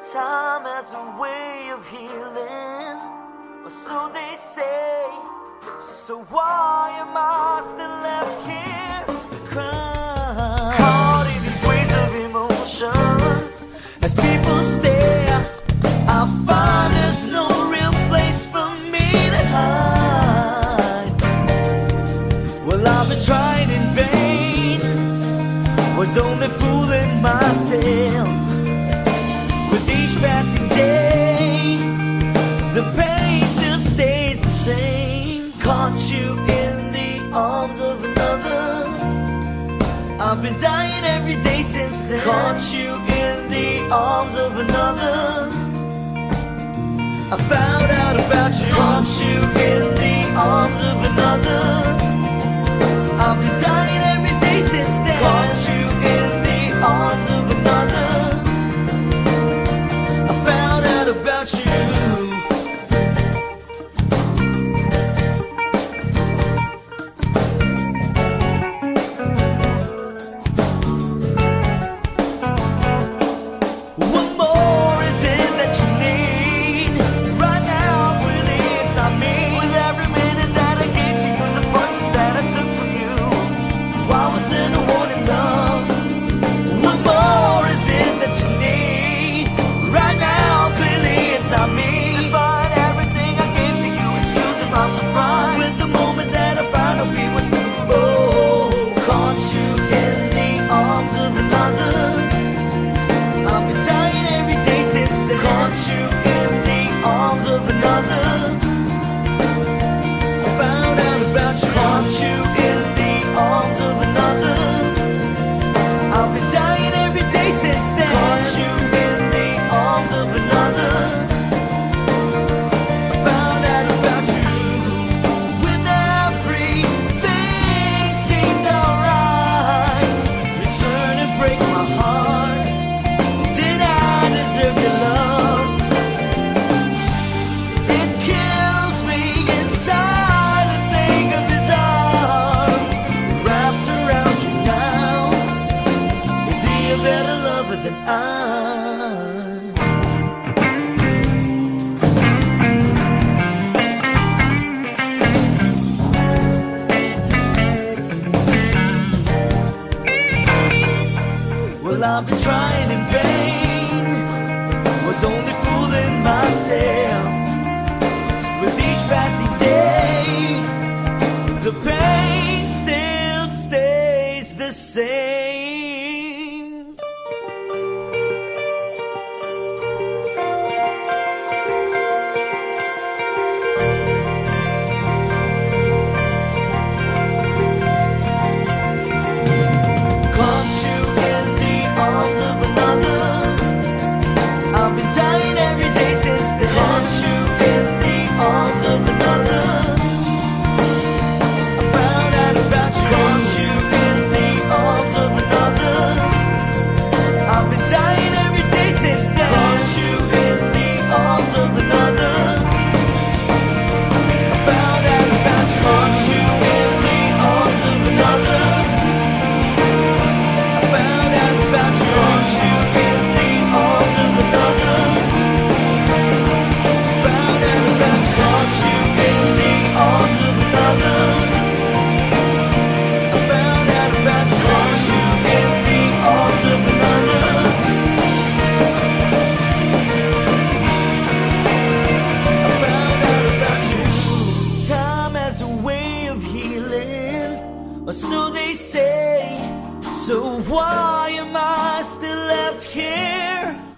Time has a way of healing, or so they say. So why am I still left here? Caught in these waves of emotions, as people stare, I find there's no real place for me to hide. Well, I've been trying in vain, was only fooling myself passing day, the pain still stays the same. Caught you in the arms of another. I've been dying every day since then. Caught you in the arms of another. I found out about you. Caught you in Put you in the arms of another. Well, I've been trying in vain. Was only fooling myself. With each passing day, the pain still stays the same. they say. So why am I still left here?